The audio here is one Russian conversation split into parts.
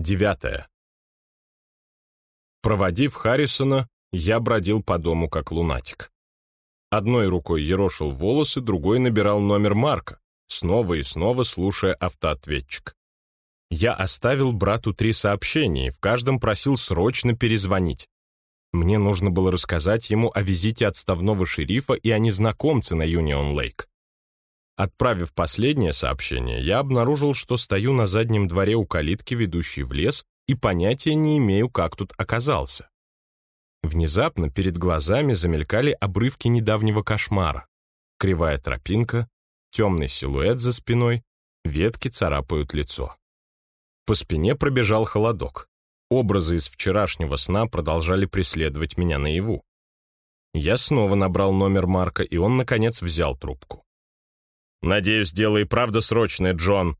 Девятое. Проводив Харрисона, я бродил по дому как лунатик. Одной рукой ерошил волосы, другой набирал номер Марка, снова и снова слушая автоответчик. Я оставил брату три сообщения и в каждом просил срочно перезвонить. Мне нужно было рассказать ему о визите отставного шерифа и о незнакомце на Юнион-Лейк. Отправив последнее сообщение, я обнаружил, что стою на заднем дворе у калитки, ведущей в лес, и понятия не имею, как тут оказался. Внезапно перед глазами замелькали обрывки недавнего кошмара. Кривая тропинка, темный силуэт за спиной, ветки царапают лицо. По спине пробежал холодок. Образы из вчерашнего сна продолжали преследовать меня наяву. Я снова набрал номер Марка, и он, наконец, взял трубку. «Надеюсь, дело и правда срочное, Джон».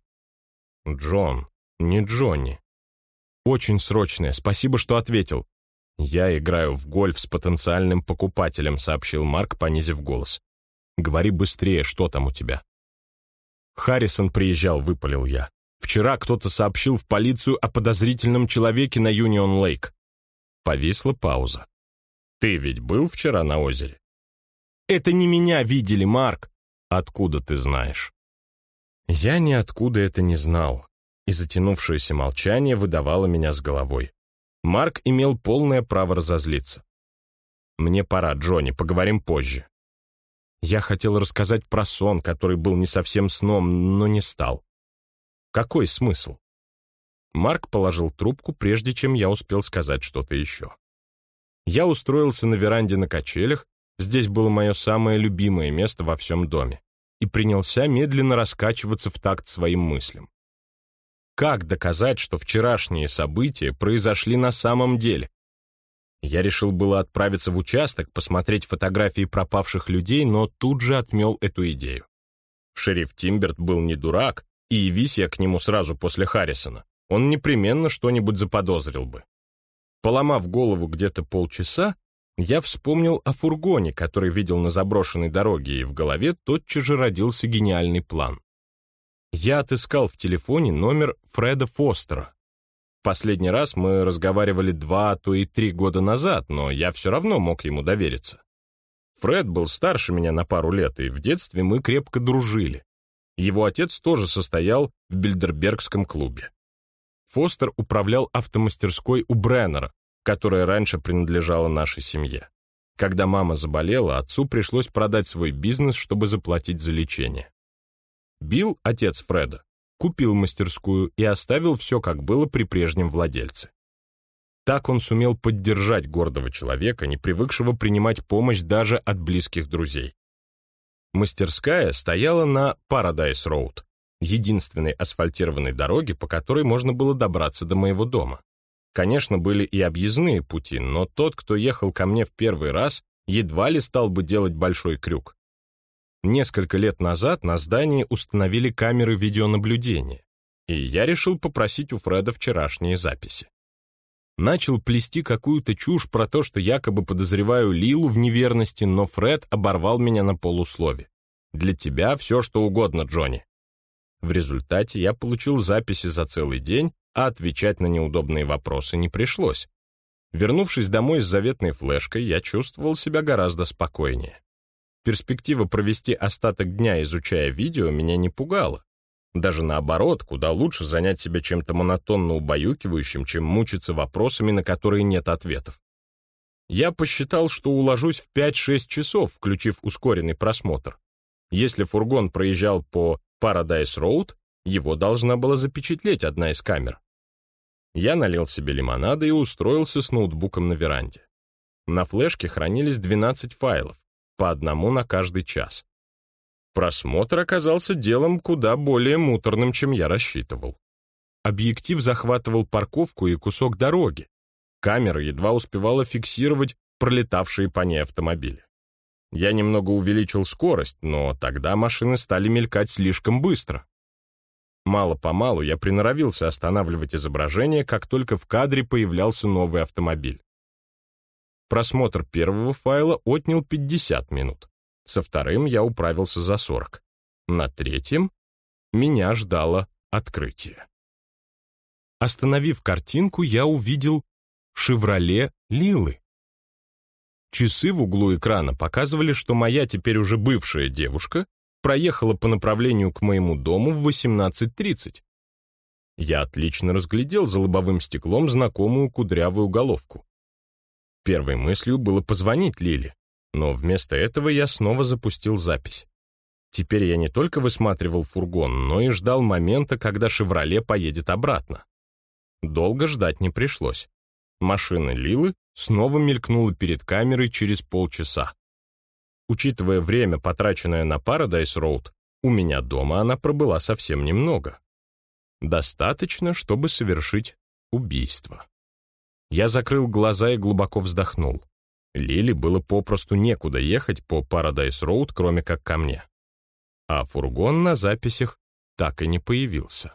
«Джон, не Джонни». «Очень срочное, спасибо, что ответил». «Я играю в гольф с потенциальным покупателем», — сообщил Марк, понизив голос. «Говори быстрее, что там у тебя?» «Харрисон приезжал», — выпалил я. Вчера кто-то сообщил в полицию о подозрительном человеке на Юнион-Лейк. Повисла пауза. «Ты ведь был вчера на озере?» «Это не меня видели, Марк!» «Откуда ты знаешь?» Я ниоткуда это не знал, и затянувшееся молчание выдавало меня с головой. Марк имел полное право разозлиться. «Мне пора, Джонни, поговорим позже». Я хотел рассказать про сон, который был не совсем сном, но не стал. Какой смысл? Марк положил трубку, прежде чем я успел сказать что-то еще. Я устроился на веранде на качелях, здесь было мое самое любимое место во всем доме, и принялся медленно раскачиваться в такт своим мыслям. Как доказать, что вчерашние события произошли на самом деле? Я решил было отправиться в участок, посмотреть фотографии пропавших людей, но тут же отмел эту идею. Шериф Тимберт был не дурак и явись я к нему сразу после Харрисона, он непременно что-нибудь заподозрил бы. Поломав голову где-то полчаса, я вспомнил о фургоне, который видел на заброшенной дороге, и в голове тотчас же родился гениальный план. Я отыскал в телефоне номер Фреда Фостера. Последний раз мы разговаривали два, а то и три года назад, но я все равно мог ему довериться. Фред был старше меня на пару лет, и в детстве мы крепко дружили. Его отец тоже состоял в Бильдербергском клубе. Фостер управлял автомастерской у Бреннера, которая раньше принадлежала нашей семье. Когда мама заболела, отцу пришлось продать свой бизнес, чтобы заплатить за лечение. Билл, отец Фреда, купил мастерскую и оставил все, как было при прежнем владельце. Так он сумел поддержать гордого человека, не привыкшего принимать помощь даже от близких друзей. Мастерская стояла на Парадайс-Роуд, единственной асфальтированной дороге, по которой можно было добраться до моего дома. Конечно, были и объездные пути, но тот, кто ехал ко мне в первый раз, едва ли стал бы делать большой крюк. Несколько лет назад на здании установили камеры видеонаблюдения, и я решил попросить у Фреда вчерашние записи начал плести какую-то чушь про то, что якобы подозреваю Лилу в неверности, но Фред оборвал меня на полуслове. «Для тебя все, что угодно, Джонни». В результате я получил записи за целый день, а отвечать на неудобные вопросы не пришлось. Вернувшись домой с заветной флешкой, я чувствовал себя гораздо спокойнее. Перспектива провести остаток дня, изучая видео, меня не пугала. Даже наоборот, куда лучше занять себя чем-то монотонно убаюкивающим, чем мучиться вопросами, на которые нет ответов. Я посчитал, что уложусь в 5-6 часов, включив ускоренный просмотр. Если фургон проезжал по Paradise Road, его должна была запечатлеть одна из камер. Я налил себе лимонада и устроился с ноутбуком на веранде. На флешке хранились 12 файлов, по одному на каждый час. Просмотр оказался делом куда более муторным, чем я рассчитывал. Объектив захватывал парковку и кусок дороги. Камера едва успевала фиксировать пролетавшие по ней автомобили. Я немного увеличил скорость, но тогда машины стали мелькать слишком быстро. Мало-помалу я приноровился останавливать изображение, как только в кадре появлялся новый автомобиль. Просмотр первого файла отнял 50 минут. Со вторым я управился за 40. На третьем меня ждало открытие. Остановив картинку, я увидел «Шевроле Лилы». Часы в углу экрана показывали, что моя теперь уже бывшая девушка проехала по направлению к моему дому в 18.30. Я отлично разглядел за лобовым стеклом знакомую кудрявую головку. Первой мыслью было позвонить Лиле, но вместо этого я снова запустил запись. Теперь я не только высматривал фургон, но и ждал момента, когда «Шевроле» поедет обратно. Долго ждать не пришлось. Машина Лилы снова мелькнула перед камерой через полчаса. Учитывая время, потраченное на Paradise Road, у меня дома она пробыла совсем немного. Достаточно, чтобы совершить убийство. Я закрыл глаза и глубоко вздохнул. Лили было попросту некуда ехать по Paradise Road, кроме как ко мне. А фургон на записях так и не появился.